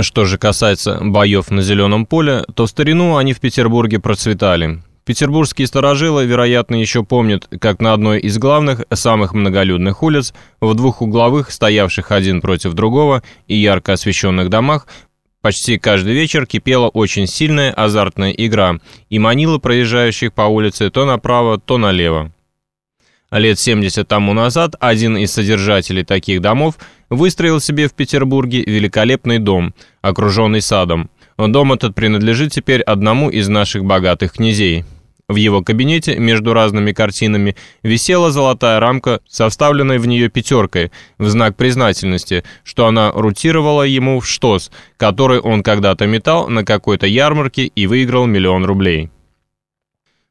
Что же касается боев на Зеленом поле, то в старину они в Петербурге процветали. Петербургские сторожилы, вероятно, еще помнят, как на одной из главных, самых многолюдных улиц, в двух угловых, стоявших один против другого и ярко освещенных домах, почти каждый вечер кипела очень сильная азартная игра и манила проезжающих по улице то направо, то налево. Лет 70 тому назад один из содержателей таких домов выстроил себе в Петербурге великолепный дом, окруженный садом. Дом этот принадлежит теперь одному из наших богатых князей. В его кабинете между разными картинами висела золотая рамка со вставленной в нее пятеркой в знак признательности, что она рутировала ему в штос, который он когда-то метал на какой-то ярмарке и выиграл миллион рублей.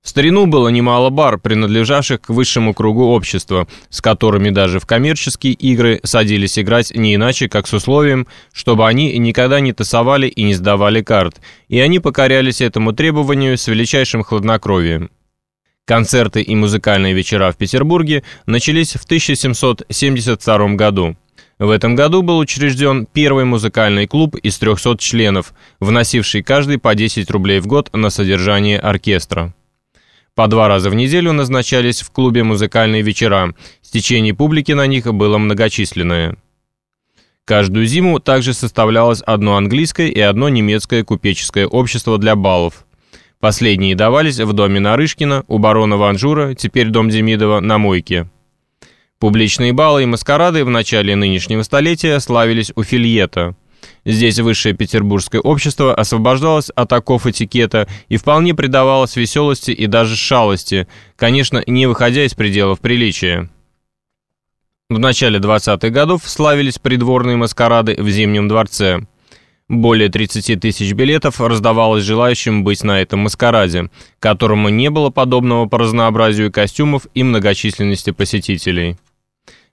В старину было немало бар, принадлежавших к высшему кругу общества, с которыми даже в коммерческие игры садились играть не иначе, как с условием, чтобы они никогда не тасовали и не сдавали карт, и они покорялись этому требованию с величайшим хладнокровием. Концерты и музыкальные вечера в Петербурге начались в 1772 году. В этом году был учрежден первый музыкальный клуб из 300 членов, вносивший каждый по 10 рублей в год на содержание оркестра. По два раза в неделю назначались в клубе музыкальные вечера. Стечение публики на них было многочисленное. Каждую зиму также составлялось одно английское и одно немецкое купеческое общество для балов. Последние давались в доме Нарышкина, у барона Ванжура, теперь дом Демидова, на Мойке. Публичные балы и маскарады в начале нынешнего столетия славились у Фильета – Здесь высшее петербургское общество освобождалось от оков этикета и вполне предавалось веселости и даже шалости, конечно, не выходя из пределов приличия. В начале 20-х годов славились придворные маскарады в Зимнем дворце. Более 30 тысяч билетов раздавалось желающим быть на этом маскараде, которому не было подобного по разнообразию костюмов и многочисленности посетителей.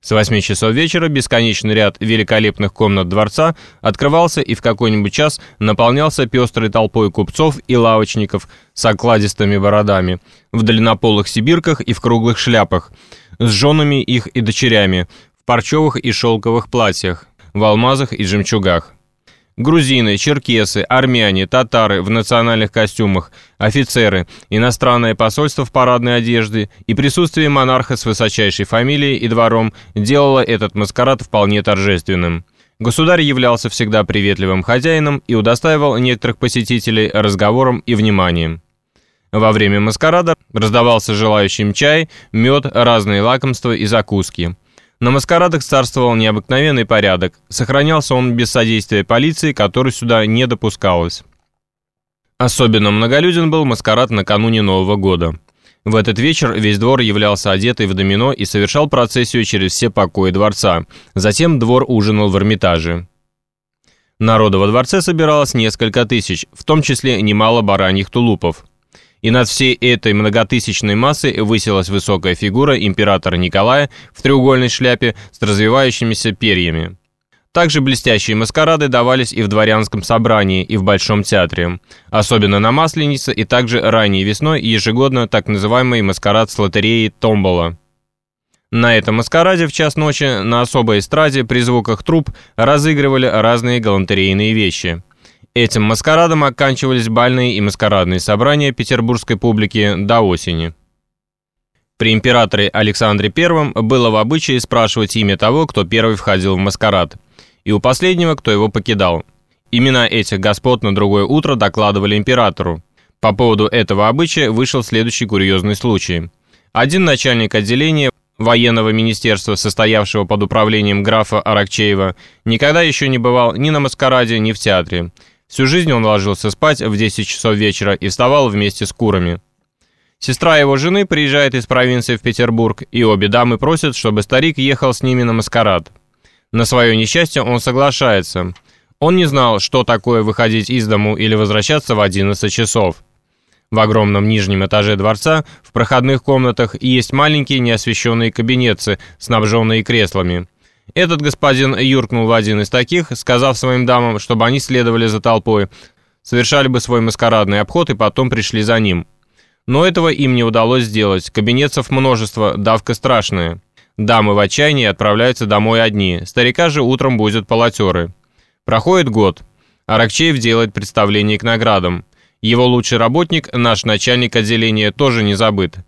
С 8 часов вечера бесконечный ряд великолепных комнат дворца открывался и в какой-нибудь час наполнялся пестрой толпой купцов и лавочников с окладистыми бородами, в длиннополых сибирках и в круглых шляпах, с женами их и дочерями, в парчевых и шелковых платьях, в алмазах и жемчугах. Грузины, черкесы, армяне, татары в национальных костюмах, офицеры, иностранное посольство в парадной одежде и присутствие монарха с высочайшей фамилией и двором делало этот маскарад вполне торжественным. Государь являлся всегда приветливым хозяином и удостаивал некоторых посетителей разговором и вниманием. Во время маскарада раздавался желающим чай, мед, разные лакомства и закуски – на маскарадах царствовал необыкновенный порядок. Сохранялся он без содействия полиции, которой сюда не допускалось. Особенно многолюден был маскарад накануне Нового года. В этот вечер весь двор являлся одетый в домино и совершал процессию через все покои дворца. Затем двор ужинал в Эрмитаже. Народа во дворце собиралось несколько тысяч, в том числе немало бараньих тулупов и над всей этой многотысячной массой высилась высокая фигура императора Николая в треугольной шляпе с развивающимися перьями. Также блестящие маскарады давались и в дворянском собрании, и в Большом театре. Особенно на Масленице и также ранней весной ежегодно так называемый маскарад с лотереей «Томбола». На этом маскараде в час ночи на особой эстраде при звуках труб разыгрывали разные галантерейные вещи – Этим маскарадом оканчивались бальные и маскарадные собрания петербургской публики до осени. При императоре Александре I было в обычае спрашивать имя того, кто первый входил в маскарад, и у последнего, кто его покидал. Имена этих господ на другое утро докладывали императору. По поводу этого обычая вышел следующий курьезный случай. Один начальник отделения военного министерства, состоявшего под управлением графа Аракчеева, никогда еще не бывал ни на маскараде, ни в театре. Всю жизнь он ложился спать в 10 часов вечера и вставал вместе с курами. Сестра его жены приезжает из провинции в Петербург, и обе дамы просят, чтобы старик ехал с ними на маскарад. На свое несчастье он соглашается. Он не знал, что такое выходить из дому или возвращаться в 11 часов. В огромном нижнем этаже дворца в проходных комнатах есть маленькие неосвещенные кабинетцы, снабженные креслами. Этот господин юркнул в один из таких, сказав своим дамам, чтобы они следовали за толпой, совершали бы свой маскарадный обход и потом пришли за ним. Но этого им не удалось сделать, кабинетцев множество, давка страшная. Дамы в отчаянии отправляются домой одни, старика же утром будут полотеры. Проходит год. Аракчеев делает представление к наградам. Его лучший работник, наш начальник отделения, тоже не забыт.